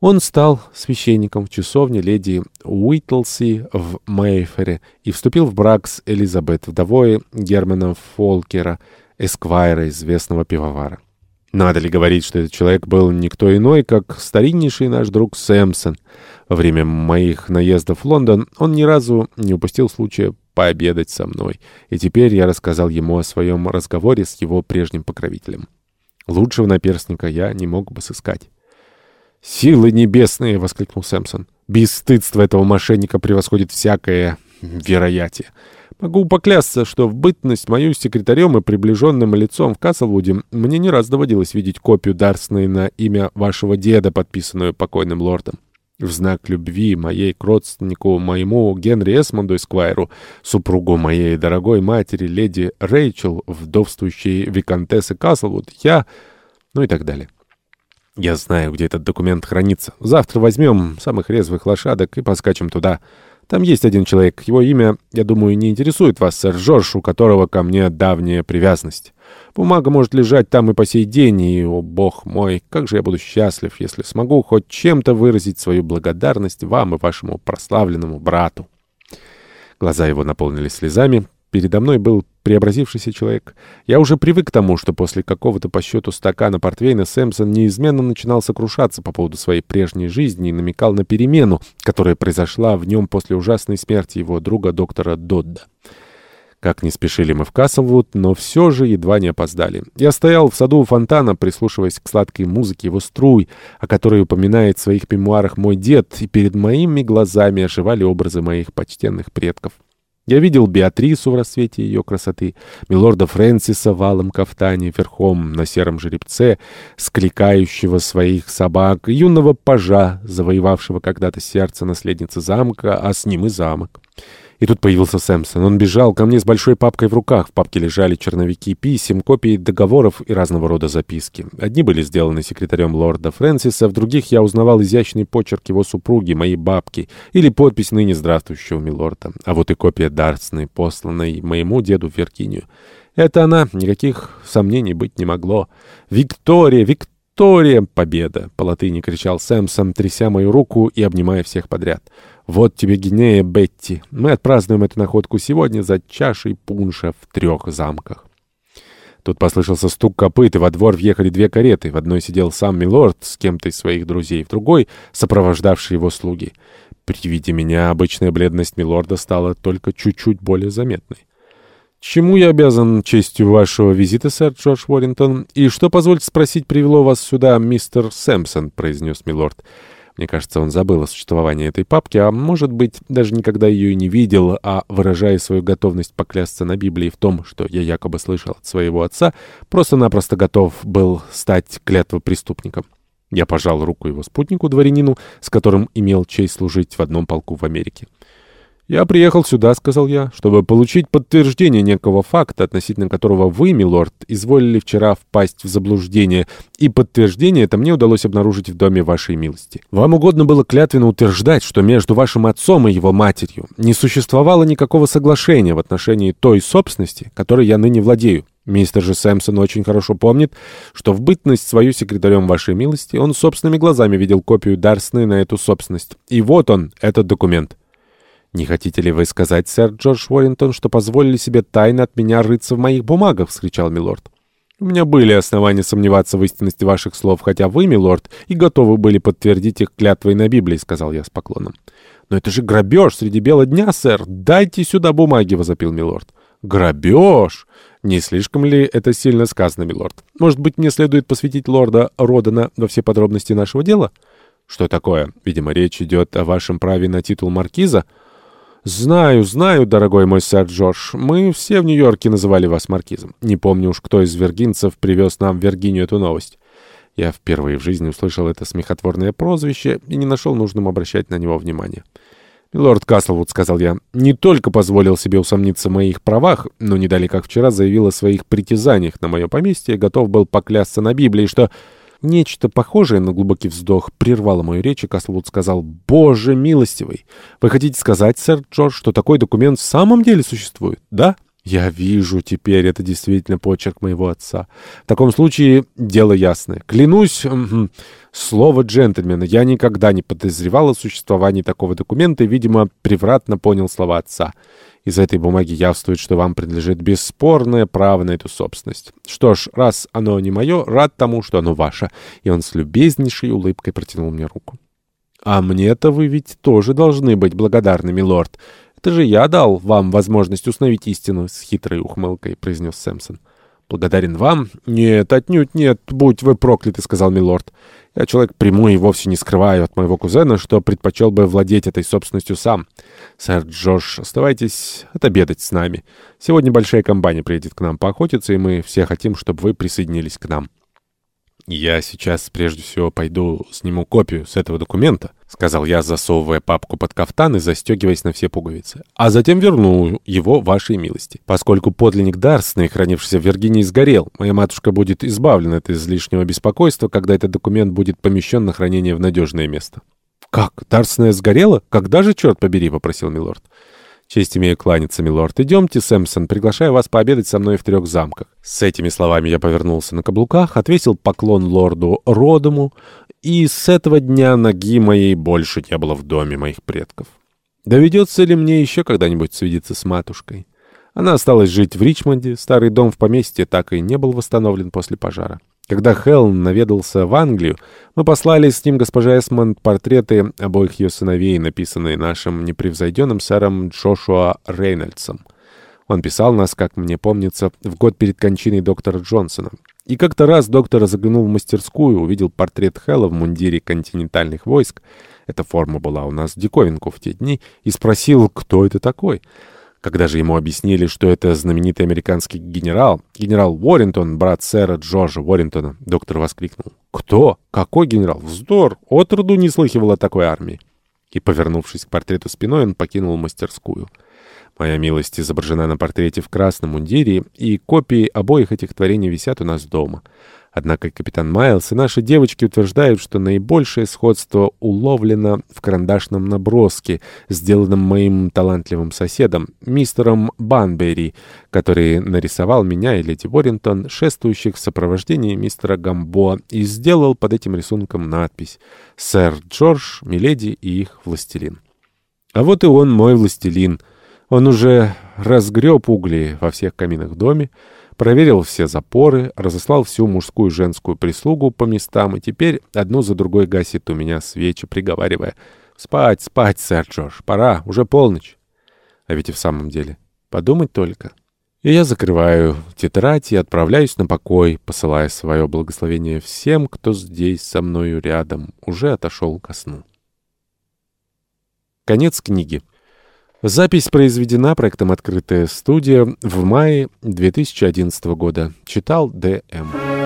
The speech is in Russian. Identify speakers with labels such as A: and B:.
A: Он стал священником в часовне леди Уитлси в Мейфере и вступил в брак с Элизабет, вдовой Германа Фолкера, эсквайра, известного пивовара. Надо ли говорить, что этот человек был никто иной, как стариннейший наш друг Сэмпсон. Во время моих наездов в Лондон он ни разу не упустил случая пообедать со мной, и теперь я рассказал ему о своем разговоре с его прежним покровителем. Лучшего наперстника я не мог бы сыскать. «Силы небесные!» — воскликнул Сэмпсон. «Бесстыдство этого мошенника превосходит всякое вероятие. Могу поклясться, что в бытность мою секретарем и приближенным лицом в Каслвуде мне не раз доводилось видеть копию Дарсной на имя вашего деда, подписанную покойным лордом. В знак любви моей к родственнику моему Генри Эсмонду Эсквайру, супругу моей дорогой матери, леди Рэйчел, вдовствующей виконтессы Каслвуд, я... ну и так далее. Я знаю, где этот документ хранится. Завтра возьмем самых резвых лошадок и поскачем туда. Там есть один человек. Его имя, я думаю, не интересует вас, сэр Жорж, у которого ко мне давняя привязанность. Бумага может лежать там и по сей день, и, о бог мой, как же я буду счастлив, если смогу хоть чем-то выразить свою благодарность вам и вашему прославленному брату». Глаза его наполнились слезами. Передо мной был преобразившийся человек. Я уже привык к тому, что после какого-то по счету стакана портвейна Сэмпсон неизменно начинал сокрушаться по поводу своей прежней жизни и намекал на перемену, которая произошла в нем после ужасной смерти его друга доктора Додда. Как не спешили мы в Каслвуд, но все же едва не опоздали. Я стоял в саду у фонтана, прислушиваясь к сладкой музыке его струй, о которой упоминает в своих мемуарах мой дед, и перед моими глазами оживали образы моих почтенных предков. Я видел Беатрису в рассвете ее красоты, милорда Фрэнсиса в алом кафтане, верхом на сером жеребце, скликающего своих собак, юного пажа, завоевавшего когда-то сердце наследницы замка, а с ним и замок. И тут появился Сэмпсон. Он бежал ко мне с большой папкой в руках. В папке лежали черновики писем, копии договоров и разного рода записки. Одни были сделаны секретарем лорда Фрэнсиса, в других я узнавал изящный почерк его супруги, моей бабки, или подпись ныне здравствующего милорда. А вот и копия Дарсны, посланной моему деду Виргинию. Это она, никаких сомнений быть не могло. «Виктория! Виктория! Победа!» — по латыни кричал Сэмсон, тряся мою руку и обнимая всех подряд. «Вот тебе Гинея, Бетти. Мы отпразднуем эту находку сегодня за чашей пунша в трех замках». Тут послышался стук копыт, и во двор въехали две кареты. В одной сидел сам Милорд с кем-то из своих друзей, в другой — сопровождавшие его слуги. При виде меня обычная бледность Милорда стала только чуть-чуть более заметной. «Чему я обязан честью вашего визита, сэр Джордж Уоррингтон? И что, позвольте спросить, привело вас сюда мистер Сэмпсон?» — произнес Милорд. Мне кажется, он забыл о существовании этой папки, а может быть, даже никогда ее и не видел, а, выражая свою готовность поклясться на Библии в том, что я якобы слышал от своего отца, просто-напросто готов был стать клятвопреступником. Я пожал руку его спутнику-дворянину, с которым имел честь служить в одном полку в Америке. «Я приехал сюда», — сказал я, — «чтобы получить подтверждение некого факта, относительно которого вы, милорд, изволили вчера впасть в заблуждение, и подтверждение это мне удалось обнаружить в доме вашей милости. Вам угодно было клятвенно утверждать, что между вашим отцом и его матерью не существовало никакого соглашения в отношении той собственности, которой я ныне владею». Мистер же Сэмпсон очень хорошо помнит, что в бытность свою секретарем вашей милости он собственными глазами видел копию Дарсны на эту собственность. И вот он, этот документ. «Не хотите ли вы сказать, сэр Джордж Уоррингтон, что позволили себе тайно от меня рыться в моих бумагах?» — вскричал милорд. «У меня были основания сомневаться в истинности ваших слов, хотя вы, милорд, и готовы были подтвердить их клятвой на Библии», — сказал я с поклоном. «Но это же грабеж среди бела дня, сэр! Дайте сюда бумаги!» — возопил милорд. «Грабеж! Не слишком ли это сильно сказано, милорд? Может быть, мне следует посвятить лорда Родена во все подробности нашего дела?» «Что такое? Видимо, речь идет о вашем праве на титул маркиза?» «Знаю, знаю, дорогой мой сэр Джордж. Мы все в Нью-Йорке называли вас маркизом. Не помню уж, кто из вергинцев привез нам в Виргинию эту новость». Я впервые в жизни услышал это смехотворное прозвище и не нашел нужным обращать на него внимание. «Милорд Каслвуд», — сказал я, — «не только позволил себе усомниться в моих правах, но не дали, как вчера, заявил о своих притязаниях на мое поместье готов был поклясться на Библии, что...» Нечто похожее на глубокий вздох прервало мою речь, и Каслвуд сказал, «Боже милостивый! Вы хотите сказать, сэр Джордж, что такой документ в самом деле существует, да?» Я вижу теперь, это действительно почерк моего отца. В таком случае дело ясное. Клянусь, слово джентльмена, я никогда не подозревал о существовании такого документа и, видимо, превратно понял слова отца. Из этой бумаги явствует, что вам принадлежит бесспорное право на эту собственность. Что ж, раз оно не мое, рад тому, что оно ваше. И он с любезнейшей улыбкой протянул мне руку. А мне-то вы ведь тоже должны быть благодарны, милорд. «Это же я дал вам возможность установить истину», — с хитрой ухмылкой произнес Сэмпсон. «Благодарен вам?» «Нет, отнюдь нет, будь вы прокляты», — сказал милорд. «Я человек прямой и вовсе не скрываю от моего кузена, что предпочел бы владеть этой собственностью сам. Сэр Джош, оставайтесь отобедать с нами. Сегодня большая компания приедет к нам поохотиться, и мы все хотим, чтобы вы присоединились к нам». «Я сейчас прежде всего пойду сниму копию с этого документа», — сказал я, засовывая папку под кафтан и застегиваясь на все пуговицы. «А затем верну его вашей милости. Поскольку подлинник Дарсны, хранившийся в Виргинии, сгорел, моя матушка будет избавлена от излишнего беспокойства, когда этот документ будет помещен на хранение в надежное место». «Как? Дарсная сгорела? Когда же, черт побери?» — попросил милорд. «Честь имею кланяться, милорд. Идемте, Сэмпсон, приглашаю вас пообедать со мной в трех замках». С этими словами я повернулся на каблуках, отвесил поклон лорду Родому, и с этого дня ноги моей больше не было в доме моих предков. Доведется ли мне еще когда-нибудь свидеться с матушкой? Она осталась жить в Ричмонде, старый дом в поместье так и не был восстановлен после пожара. Когда Хелн наведался в Англию, мы послали с ним госпоже Эсмонд портреты обоих ее сыновей, написанные нашим непревзойденным сэром Джошуа Рейнольдсом. Он писал нас, как мне помнится, в год перед кончиной доктора Джонсона. И как-то раз доктор заглянул в мастерскую, увидел портрет Хэлла в мундире континентальных войск, эта форма была у нас диковинку в те дни, и спросил, кто это такой. Когда же ему объяснили, что это знаменитый американский генерал, генерал Уоррентон, брат сэра Джорджа Уоррентона, доктор воскликнул. «Кто? Какой генерал? Вздор! Отроду не слыхивал о такой армии!» И, повернувшись к портрету спиной, он покинул мастерскую. Моя милость изображена на портрете в красном мундире, и копии обоих этих творений висят у нас дома. Однако капитан Майлз и наши девочки утверждают, что наибольшее сходство уловлено в карандашном наброске, сделанном моим талантливым соседом, мистером Банбери, который нарисовал меня и леди Уоррентон, шествующих в сопровождении мистера Гамбо, и сделал под этим рисунком надпись «Сэр Джордж, миледи и их властелин». А вот и он, мой властелин. Он уже разгреб угли во всех каминах в доме, проверил все запоры, разослал всю мужскую и женскую прислугу по местам и теперь одну за другой гасит у меня свечи, приговаривая «Спать, спать, сэр Джордж, пора, уже полночь». А ведь и в самом деле, подумать только. И я закрываю тетрадь и отправляюсь на покой, посылая свое благословение всем, кто здесь со мною рядом уже отошел ко сну. Конец книги. Запись произведена проектом «Открытая студия» в мае 2011 года. Читал Д.М.